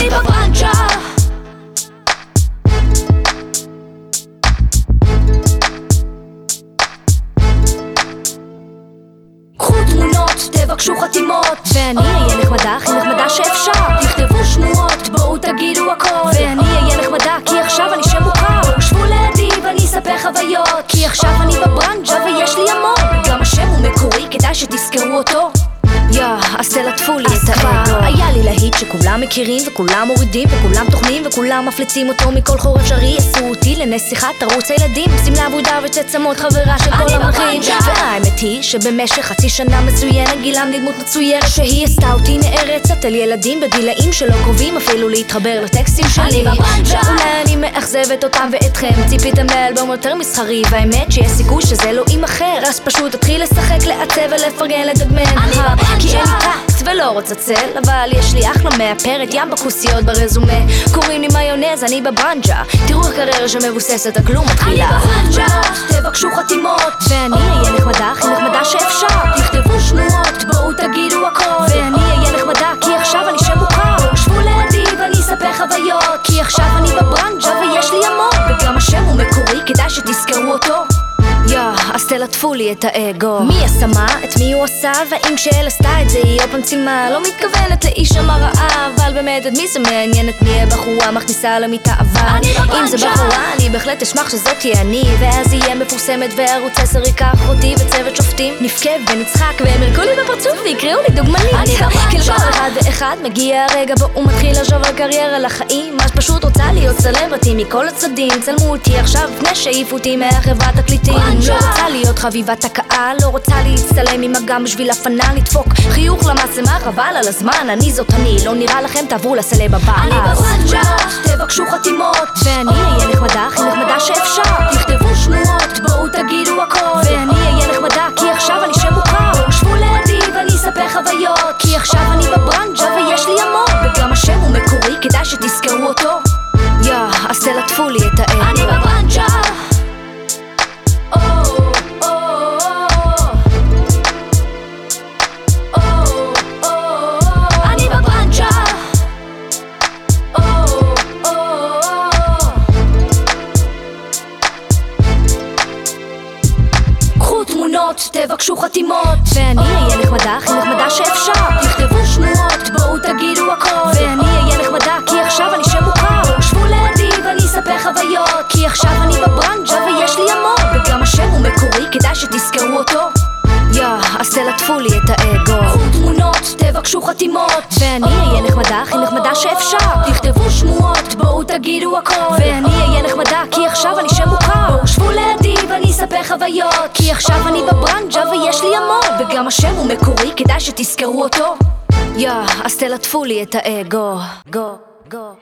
אני בברנצ'ה קחו תמונות, תבקשו חתימות. ואני אהיה נחמדה, הכי נחמדה שאפשר. תכתבו שמועות, בואו תגידו הכל. ואני אהיה נחמדה, כי עכשיו אני שם מוכר שבו לידי ואני אספר חוויות. כי עכשיו אני בברנג'ה ויש לי המון. גם השם הוא מקורי, כדאי שתזכרו אותו. יא, אז תלטפו לי שכולם מכירים וכולם מורידים וכולם טוחנים וכולם מפליצים אותו מכל חור אפשרי. עשו אותי לנסיכת ערוץ הילדים שמלה אבודה וצצמות חברה של כל בברנז'ה. והאמת היא שבמשך חצי שנה מצוינת גילם לי דמות מצוירת שהיא עשתה אותי נערצת על ילדים בגילאים שלא קרובים אפילו להתחבר לטקסטים שלי. שאולי אני מאכזבת אותם ואתכם ציפיתם לאלבום יותר מסחרי. והאמת שיש סיכוי שזה לא יימכר אז פשוט תתחיל לשחק לעצב ולפרגן לדגמן. כי אין לי ולא רוצה צל אבל יש לי אחלה מאפרת ים בכוסיות ברזומה. קוראים לי מיונז אני בברנג'ה תראו איך קריירה שמבוססת על כלום אני מתחילה בברנצ'ה, תבקשו חתימות. ואני אהיה נחמדה הכי נחמדה שאפשר. תכתבו שמועות, בואו תגידו הכל. ואני אהיה נחמדה כי עכשיו אני שם מוכר שבו לידי ואני אספר חוויות. כי עכשיו אני בברנג'ה ויש לי המון. וגם השם הוא מקורי, כדאי שתזכרו אותו אז תלטפו לי את האגו מי עשה מה? את מי הוא עשה? והאם כשאל עשתה את זה היא עוד פעם צילמה לא מתכוונת להישמע רעה אבל באמת את מי זה מעניין את מי הבחורה מכניסה למיטה אבל אני אם זה. בחורה אני בהחלט אשמח שזאת תהיה אני ואז יהיה מפורסמת וערוץ 10 ייקח אותי וצוות שופטים נבכה ונצחק והם ירקו לי בפרצוף ויקראו לי דוגמנית אני. כי לכל אחד ואחד מגיע הרגע בו הוא מתחיל לחשוב על קריירה לחיים אז פשוט רוצה להיות סלברטי מכל הצדדים צלמו אותי עכשיו לפני שהעיפו אותי מהחברת תקליטים. לא רוצה להיות חביבת הקהל, לא רוצה להצטלם עם אגם בשביל הפנה לדפוק חיוך למצלמה חבל על הזמן, אני זאת אני, לא נראה לכם תעברו לסלב הבא אני אז. בברנצ'ה, תבקשו חתימות ואני תמונות, תבקשו חתימות. ואני אהיה נחמדה, הכי נחמדה שאפשר. תכתבו שמועות, בואו תגידו הכל. ואני אהיה נחמדה, כי עכשיו אני שם מוכר שבו לידי ואני אספר חוויות. כי עכשיו אני בברנג'ה ויש לי המון. וגם השם הוא מקורי, כדאי שתזכרו אותו. יא, אז תלטפו לי את האגו. קחו תמונות, תבקשו חתימות. ואני אהיה נחמדה, הכי נחמדה שאפשר. תכתבו שמועות, בואו תגידו הכל. ואני אהיה נחמדה, כי עכשיו חוויות כי עכשיו אני בברנג'ה ויש לי המון וגם השם הוא מקורי, כדאי שתזכרו אותו. יא, אז תלטפו לי את האגו גו, גו